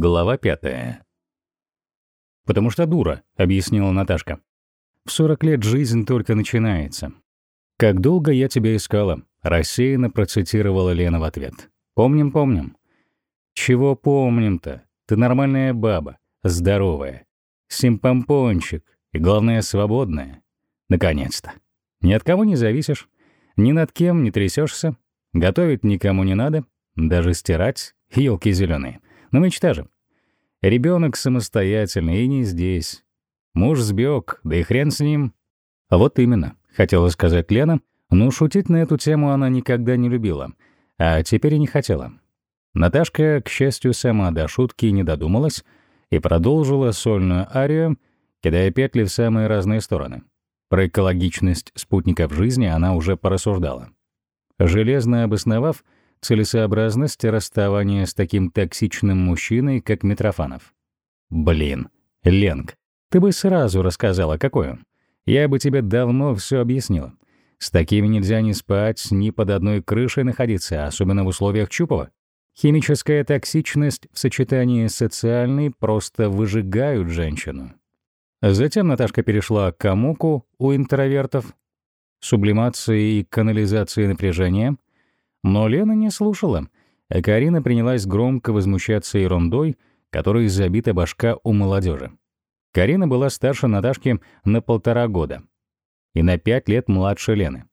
Глава пятая. «Потому что дура», — объяснила Наташка. «В 40 лет жизнь только начинается». «Как долго я тебя искала?» — рассеянно процитировала Лена в ответ. «Помним, помним». «Чего помним-то? Ты нормальная баба, здоровая, симпомпончик и, главное, свободная. Наконец-то. Ни от кого не зависишь, ни над кем не трясешься, готовить никому не надо, даже стирать, елки зеленые. Но мечта же. Ребенок самостоятельный и не здесь. Муж сбег, да и хрен с ним. Вот именно, хотела сказать Лена, но шутить на эту тему она никогда не любила, а теперь и не хотела. Наташка, к счастью, сама до шутки не додумалась и продолжила сольную арию, кидая петли в самые разные стороны. Про экологичность спутников жизни она уже порассуждала. Железно обосновав, целесообразность расставания с таким токсичным мужчиной, как Митрофанов. Блин, Ленг, ты бы сразу рассказала, какой он. Я бы тебе давно все объяснила. С такими нельзя ни спать, ни под одной крышей находиться, особенно в условиях Чупова. Химическая токсичность в сочетании с социальной просто выжигают женщину. Затем Наташка перешла к амуку у интровертов, сублимации и канализации напряжения — но Лена не слушала, а Карина принялась громко возмущаться ерундой, которой забита башка у молодежи. Карина была старше Наташки на полтора года и на пять лет младше Лены.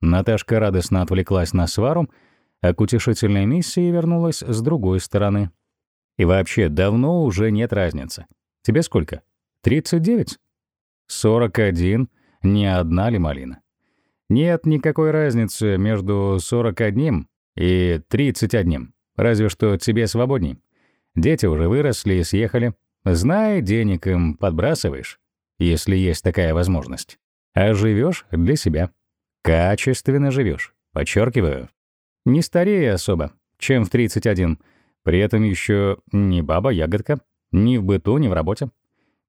Наташка радостно отвлеклась на свару, а к утешительной миссии вернулась с другой стороны. И вообще, давно уже нет разницы. Тебе сколько? 39? 41. Не одна ли малина? Нет никакой разницы между 41 и 31, разве что тебе свободней. Дети уже выросли и съехали. Знай, денег им подбрасываешь, если есть такая возможность. А живешь для себя. Качественно живешь, подчеркиваю. Не старее особо, чем в 31. При этом еще не баба-ягодка, ни в быту, ни в работе.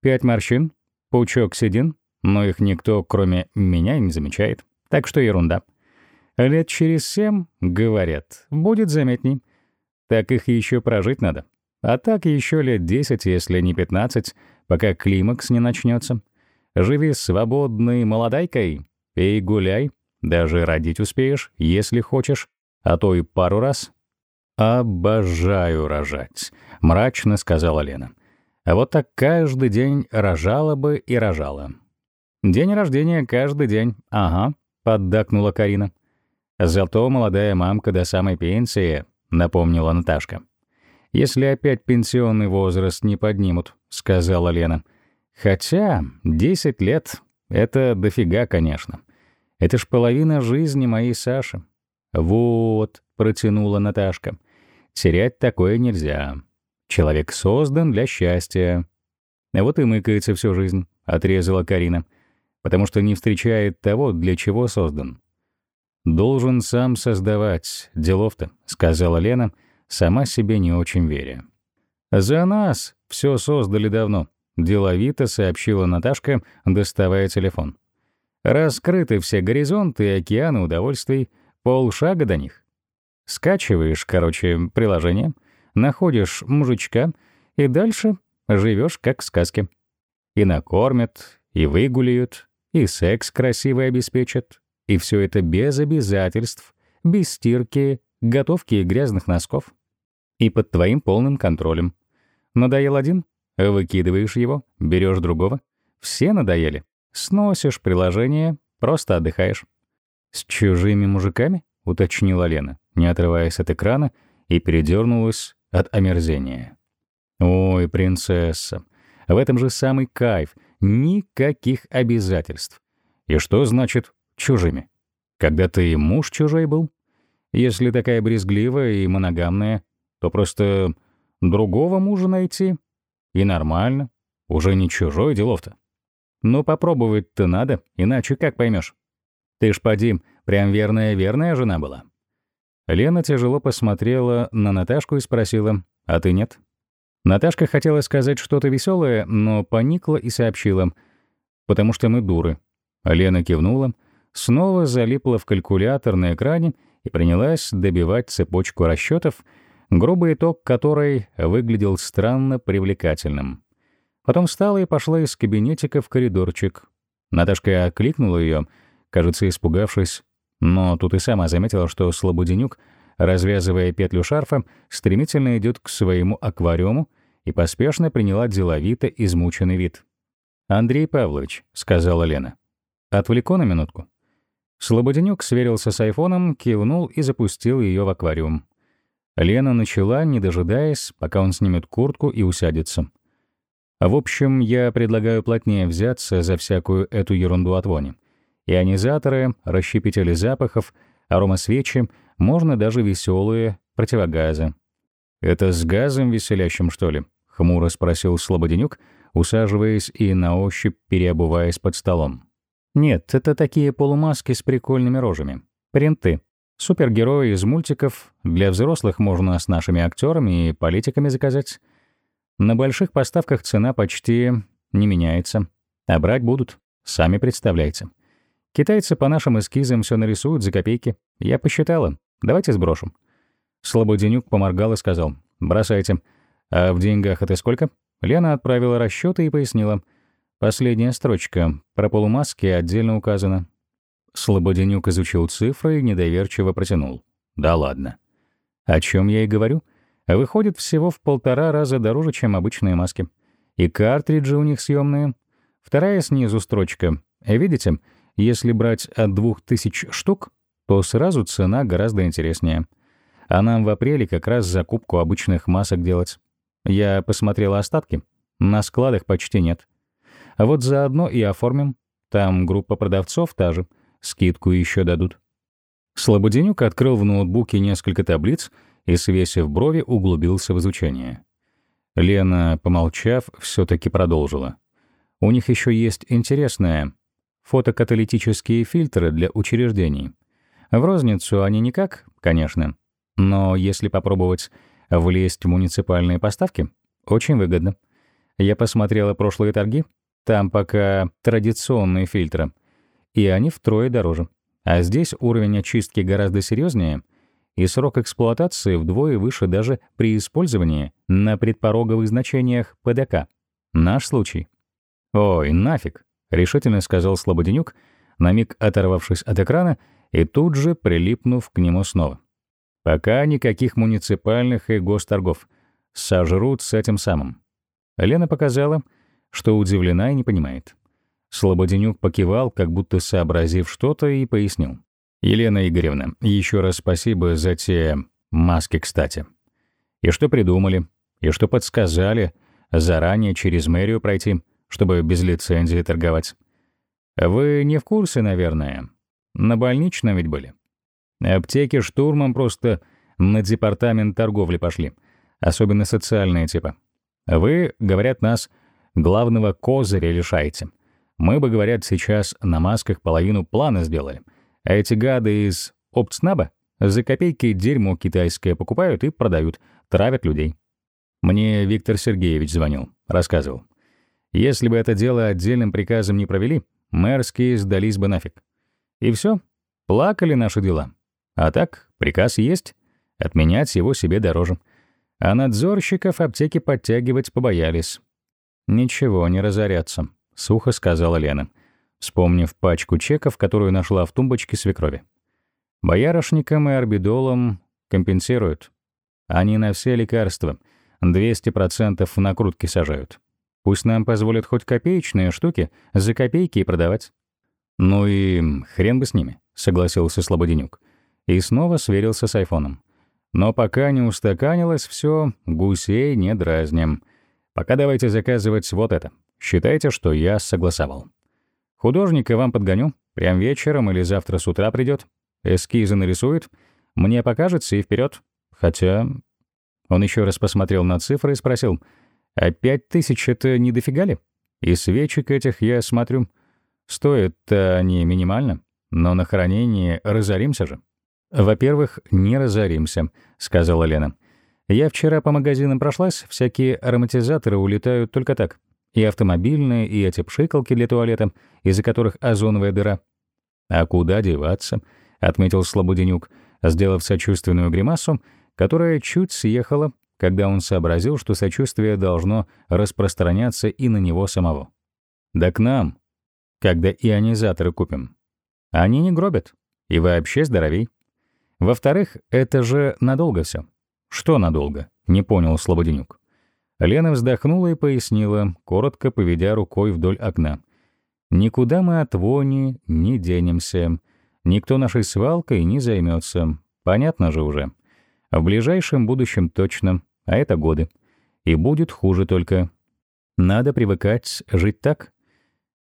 Пять морщин, пучок седин, но их никто, кроме меня, не замечает. Так что ерунда. Лет через семь, говорят, будет заметней. Так их еще прожить надо. А так еще лет десять, если не пятнадцать, пока климакс не начнется. Живи свободной молодайкой, пей гуляй, даже родить успеешь, если хочешь, а то и пару раз. «Обожаю рожать», — мрачно сказала Лена. А вот так каждый день рожала бы и рожала. День рождения каждый день, ага, — поддакнула Карина. «Зато молодая мамка до самой пенсии», — напомнила Наташка. «Если опять пенсионный возраст не поднимут», — сказала Лена. «Хотя 10 лет — это дофига, конечно. Это ж половина жизни моей Саши». «Вот», — протянула Наташка, — «терять такое нельзя. Человек создан для счастья». «Вот и мыкается всю жизнь», — отрезала Карина. Потому что не встречает того, для чего создан. «Должен сам создавать, делов-то», — сказала Лена, сама себе не очень веря. «За нас все создали давно», — деловито сообщила Наташка, доставая телефон. «Раскрыты все горизонты и океаны удовольствий, полшага до них. Скачиваешь, короче, приложение, находишь мужичка и дальше живешь как в сказке. И накормят, и выгуляют, и секс красивый обеспечат, и все это без обязательств, без стирки, готовки и грязных носков. И под твоим полным контролем. Надоел один? Выкидываешь его, берешь другого. Все надоели. Сносишь приложение, просто отдыхаешь. «С чужими мужиками?» — уточнила Лена, не отрываясь от экрана, и передернулась от омерзения. «Ой, принцесса, в этом же самый кайф — Никаких обязательств. И что значит «чужими»? Когда ты муж чужой был? Если такая брезгливая и моногамная, то просто другого мужа найти. И нормально. Уже не чужое делов-то. Но попробовать-то надо, иначе как поймешь? Ты ж, поди, прям верная-верная жена была. Лена тяжело посмотрела на Наташку и спросила, «А ты нет?» Наташка хотела сказать что-то веселое, но поникла и сообщила, «Потому что мы дуры». Лена кивнула, снова залипла в калькулятор на экране и принялась добивать цепочку расчетов, грубый итог которой выглядел странно привлекательным. Потом встала и пошла из кабинетика в коридорчик. Наташка окликнула ее, кажется, испугавшись, но тут и сама заметила, что Слободенюк, развязывая петлю шарфа, стремительно идет к своему аквариуму и поспешно приняла деловито измученный вид. «Андрей Павлович», — сказала Лена, — «отвлеку на минутку». Слободенюк сверился с айфоном, кивнул и запустил ее в аквариум. Лена начала, не дожидаясь, пока он снимет куртку и усядется. В общем, я предлагаю плотнее взяться за всякую эту ерунду от вони. Ионизаторы, расщепители запахов, аромасвечи, можно даже веселые противогазы. «Это с газом веселящим, что ли?» — хмуро спросил Слободенюк, усаживаясь и на ощупь переобуваясь под столом. «Нет, это такие полумаски с прикольными рожами. Принты. Супергерои из мультиков. Для взрослых можно с нашими актерами и политиками заказать. На больших поставках цена почти не меняется. А брать будут. Сами представляете. Китайцы по нашим эскизам все нарисуют за копейки. Я посчитала. Давайте сброшим. Слободенюк поморгал и сказал. «Бросайте. А в деньгах это сколько?» Лена отправила расчеты и пояснила. Последняя строчка. Про полумаски отдельно указано. Слободенюк изучил цифры и недоверчиво протянул. «Да ладно». «О чем я и говорю?» Выходит всего в полтора раза дороже, чем обычные маски. И картриджи у них съемные. Вторая снизу строчка. Видите, если брать от двух тысяч штук, то сразу цена гораздо интереснее. А нам в апреле как раз закупку обычных масок делать. Я посмотрел остатки. На складах почти нет. А вот заодно и оформим. Там группа продавцов та же. Скидку еще дадут. Слободенюк открыл в ноутбуке несколько таблиц и, свесив брови, углубился в изучение. Лена, помолчав, все таки продолжила. У них еще есть интересное фотокаталитические фильтры для учреждений. В розницу они никак, конечно, но если попробовать влезть в муниципальные поставки, очень выгодно. Я посмотрела прошлые торги, там пока традиционные фильтры, и они втрое дороже. А здесь уровень очистки гораздо серьезнее, и срок эксплуатации вдвое выше даже при использовании на предпороговых значениях ПДК. Наш случай. «Ой, нафиг!» — решительно сказал Слободенюк, на миг оторвавшись от экрана и тут же прилипнув к нему снова. «Пока никаких муниципальных и госторгов. Сожрут с этим самым». Лена показала, что удивлена и не понимает. Слободенюк покивал, как будто сообразив что-то, и пояснил. «Елена Игоревна, еще раз спасибо за те маски, кстати. И что придумали, и что подсказали заранее через мэрию пройти, чтобы без лицензии торговать. Вы не в курсе, наверное. На больничном ведь были. Аптеки штурмом просто на департамент торговли пошли, особенно социальные типа. Вы, говорят, нас главного козыря лишаете. Мы бы, говорят, сейчас на масках половину плана сделали. А эти гады из Оптснаба за копейки дерьмо китайское покупают и продают, травят людей. Мне Виктор Сергеевич звонил, рассказывал. Если бы это дело отдельным приказом не провели, мэрские сдались бы нафиг. И все, плакали наши дела. А так, приказ есть, отменять его себе дороже. А надзорщиков аптеки подтягивать побоялись. «Ничего, не разорятся», — сухо сказала Лена, вспомнив пачку чеков, которую нашла в тумбочке свекрови. «Боярышникам и орбидолам компенсируют. Они на все лекарства 200% в накрутки сажают. Пусть нам позволят хоть копеечные штуки за копейки продавать». «Ну и хрен бы с ними», — согласился Слободенюк. И снова сверился с айфоном. «Но пока не устаканилось все, гусей не дразним. Пока давайте заказывать вот это. Считайте, что я согласовал. Художника вам подгоню. Прям вечером или завтра с утра придет. Эскизы нарисует. Мне покажется и вперед. Хотя...» Он еще раз посмотрел на цифры и спросил, «А пять тысяч — это не дофига ли? И свечек этих, я смотрю, стоят-то они минимально, но на хранение разоримся же». «Во-первых, не разоримся», — сказала Лена. Я вчера по магазинам прошлась, всякие ароматизаторы улетают только так. И автомобильные, и эти пшикалки для туалета, из-за которых озоновая дыра. «А куда деваться?» — отметил Слободенюк, сделав сочувственную гримасу, которая чуть съехала, когда он сообразил, что сочувствие должно распространяться и на него самого. «Да к нам, когда ионизаторы купим. Они не гробят, и вообще здоровей. Во-вторых, это же надолго все. Что надолго? Не понял Слободенюк. Лена вздохнула и пояснила, коротко поведя рукой вдоль окна. «Никуда мы от вони не денемся. Никто нашей свалкой не займется. Понятно же уже. В ближайшем будущем точно, а это годы. И будет хуже только. Надо привыкать жить так.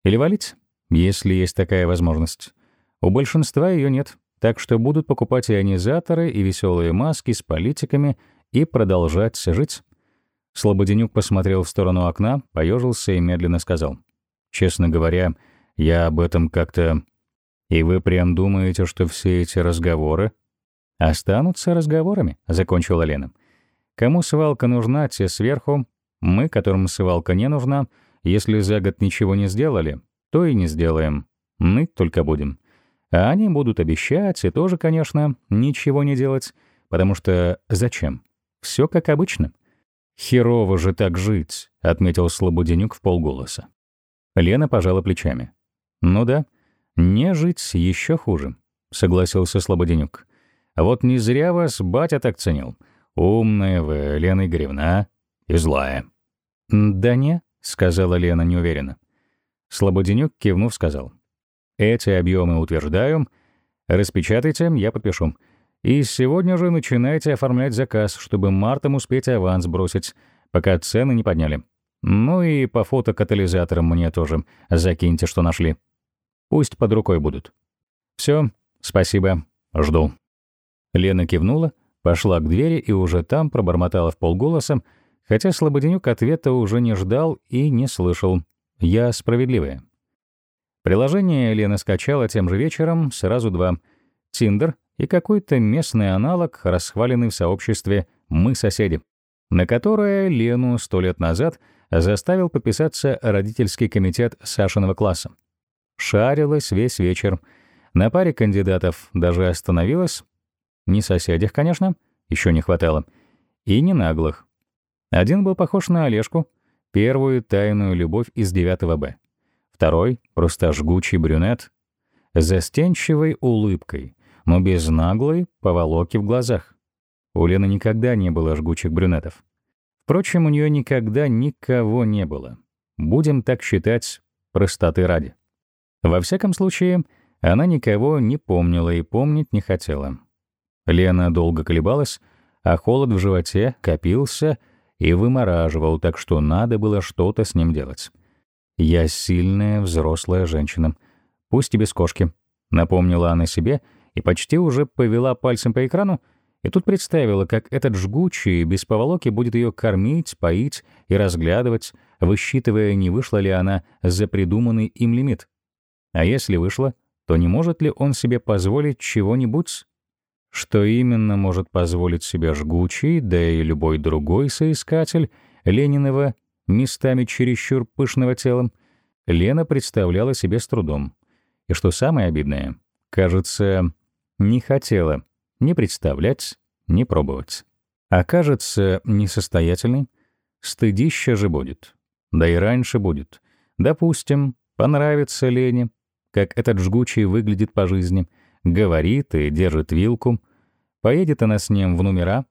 Или валить, если есть такая возможность. У большинства ее нет, так что будут покупать ионизаторы и веселые маски с политиками и продолжать жить. Слободенюк посмотрел в сторону окна, поежился и медленно сказал. «Честно говоря, я об этом как-то... И вы прям думаете, что все эти разговоры останутся разговорами?» — закончила Лена. «Кому свалка нужна, те сверху. Мы, которым свалка не нужна, если за год ничего не сделали, то и не сделаем. Ныть только будем. А они будут обещать и тоже, конечно, ничего не делать, потому что зачем? Все как обычно». «Херово же так жить», — отметил Слободенюк в полголоса. Лена пожала плечами. «Ну да, не жить еще хуже», — согласился Слободенюк. «Вот не зря вас батя так ценил. Умная вы, Лена Игоревна, и злая». «Да не», — сказала Лена неуверенно. Слободенюк, кивнув, сказал. «Эти объемы утверждаю. Распечатайте, я подпишу. И сегодня же начинайте оформлять заказ, чтобы мартом успеть аванс бросить, пока цены не подняли. Ну и по фотокатализаторам мне тоже закиньте, что нашли. Пусть под рукой будут. Все, спасибо, жду». Лена кивнула, пошла к двери и уже там пробормотала в полголоса, хотя Слободенюк ответа уже не ждал и не слышал. «Я справедливая». Приложение Лена скачала тем же вечером, сразу два. Тиндер и какой-то местный аналог, расхваленный в сообществе «Мы соседи», на которое Лену сто лет назад заставил подписаться родительский комитет Сашиного класса. Шарилась весь вечер. На паре кандидатов даже остановилась. Не соседях, конечно, еще не хватало. И не наглых. Один был похож на Олежку, первую тайную любовь из 9 Б. Второй — просто жгучий брюнет, застенчивой улыбкой, но без наглой поволоки в глазах. У Лены никогда не было жгучих брюнетов. Впрочем, у нее никогда никого не было. Будем так считать простоты ради. Во всяком случае, она никого не помнила и помнить не хотела. Лена долго колебалась, а холод в животе копился и вымораживал, так что надо было что-то с ним делать. «Я сильная взрослая женщина, пусть и без кошки», — напомнила она себе — и почти уже повела пальцем по экрану, и тут представила, как этот жгучий, без поволоки будет ее кормить, поить и разглядывать, высчитывая, не вышла ли она за придуманный им лимит. А если вышла, то не может ли он себе позволить чего-нибудь? Что именно может позволить себе жгучий, да и любой другой соискатель Ленинова, местами чересчур пышного телом, Лена представляла себе с трудом. И что самое обидное, кажется, не хотела ни представлять, ни пробовать. Окажется несостоятельной, стыдище же будет. Да и раньше будет. Допустим, понравится Лене, как этот жгучий выглядит по жизни, говорит и держит вилку. Поедет она с ним в номера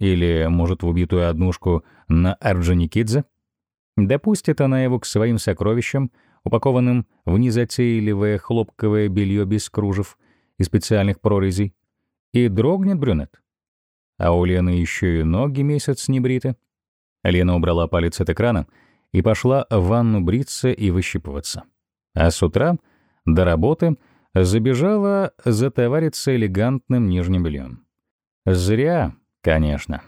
или, может, в убитую однушку на Орджоникидзе. Допустит она его к своим сокровищам, упакованным в незатейливое хлопковое белье без кружев — и специальных прорезей, и дрогнет брюнет. А у Лены еще и ноги месяц не бриты. Лена убрала палец от экрана и пошла в ванну бриться и выщипываться. А с утра до работы забежала затовариться элегантным нижним бельем. Зря, конечно,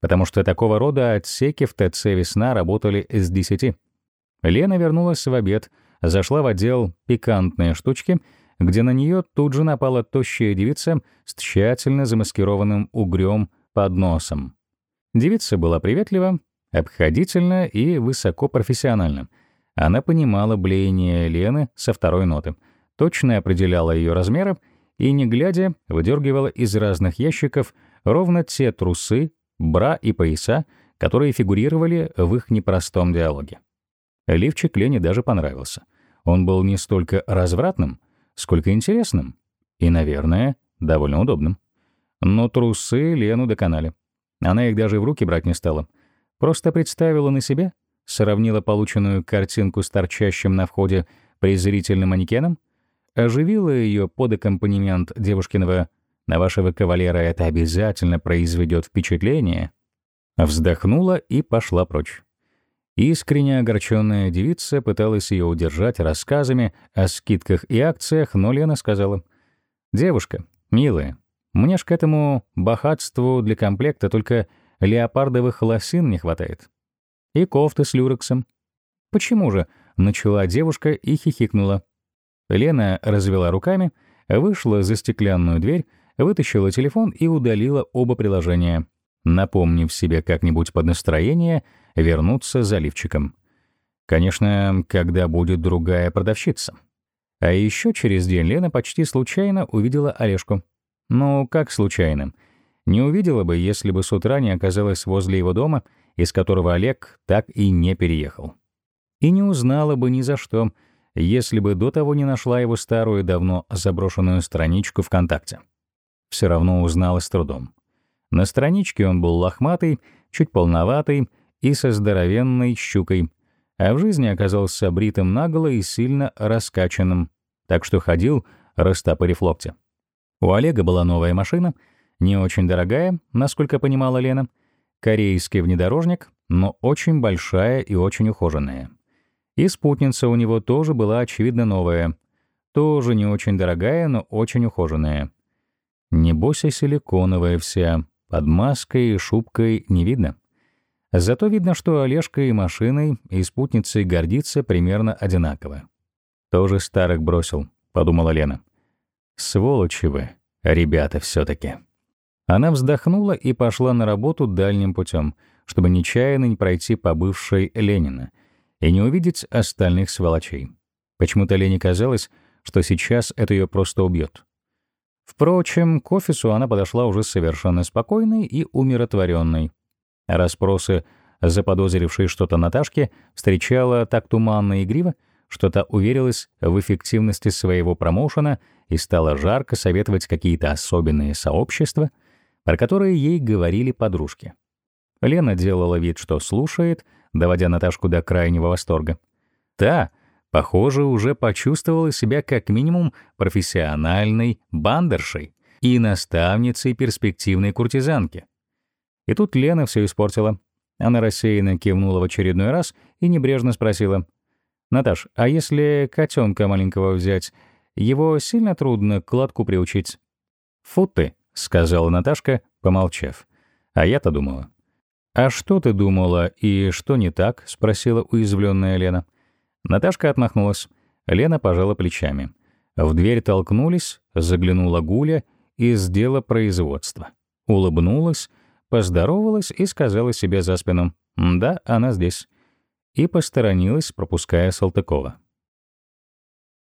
потому что такого рода отсеки в ТЦ «Весна» работали с десяти. Лена вернулась в обед, зашла в отдел «Пикантные штучки» где на нее тут же напала тощая девица с тщательно замаскированным угрём под носом. Девица была приветлива, обходительна и высокопрофессиональна. Она понимала блеяние Лены со второй ноты, точно определяла ее размеры и, не глядя, выдергивала из разных ящиков ровно те трусы, бра и пояса, которые фигурировали в их непростом диалоге. Лифчик Лене даже понравился. Он был не столько развратным, сколько интересным и, наверное, довольно удобным. Но трусы Лену доконали. Она их даже в руки брать не стала. Просто представила на себе, сравнила полученную картинку с торчащим на входе презрительным манекеном, оживила ее под аккомпанемент девушкиного «На вашего кавалера это обязательно произведет впечатление», вздохнула и пошла прочь. Искренне огорченная девица пыталась ее удержать рассказами о скидках и акциях, но Лена сказала, «Девушка, милая, мне ж к этому богатству для комплекта только леопардовых лосин не хватает. И кофты с люрексом». «Почему же?» — начала девушка и хихикнула. Лена развела руками, вышла за стеклянную дверь, вытащила телефон и удалила оба приложения, напомнив себе как-нибудь под настроение — вернуться за лифчиком. Конечно, когда будет другая продавщица. А еще через день Лена почти случайно увидела Олежку. Ну, как случайно? Не увидела бы, если бы с утра не оказалась возле его дома, из которого Олег так и не переехал. И не узнала бы ни за что, если бы до того не нашла его старую, давно заброшенную страничку ВКонтакте. Все равно узнала с трудом. На страничке он был лохматый, чуть полноватый, и со здоровенной щукой, а в жизни оказался бритым наголо и сильно раскачанным, так что ходил, растопырив локти. У Олега была новая машина, не очень дорогая, насколько понимала Лена, корейский внедорожник, но очень большая и очень ухоженная. И спутница у него тоже была, очевидно, новая, тоже не очень дорогая, но очень ухоженная. Небось и силиконовая вся, под маской и шубкой не видно. Зато видно, что Олежка и машиной, и спутницей гордится примерно одинаково. «Тоже старых бросил», — подумала Лена. «Сволочи вы, ребята все таки Она вздохнула и пошла на работу дальним путем, чтобы нечаянно не пройти по бывшей Ленина и не увидеть остальных сволочей. Почему-то Лене казалось, что сейчас это ее просто убьет. Впрочем, к офису она подошла уже совершенно спокойной и умиротворенной. Распросы, заподозрившие что-то Наташке, встречала так туманно и игриво, что та уверилась в эффективности своего промоушена и стала жарко советовать какие-то особенные сообщества, про которые ей говорили подружки. Лена делала вид, что слушает, доводя Наташку до крайнего восторга. Та, похоже, уже почувствовала себя как минимум профессиональной бандершей и наставницей перспективной куртизанки. И тут Лена все испортила. Она рассеянно кивнула в очередной раз и небрежно спросила. «Наташ, а если котенка маленького взять, его сильно трудно к лотку приучить?» «Фу ты», — сказала Наташка, помолчав. А я-то думала. «А что ты думала и что не так?» — спросила уязвленная Лена. Наташка отмахнулась. Лена пожала плечами. В дверь толкнулись, заглянула Гуля из дела производства. Улыбнулась, поздоровалась и сказала себе за спину «Да, она здесь», и посторонилась, пропуская Салтыкова.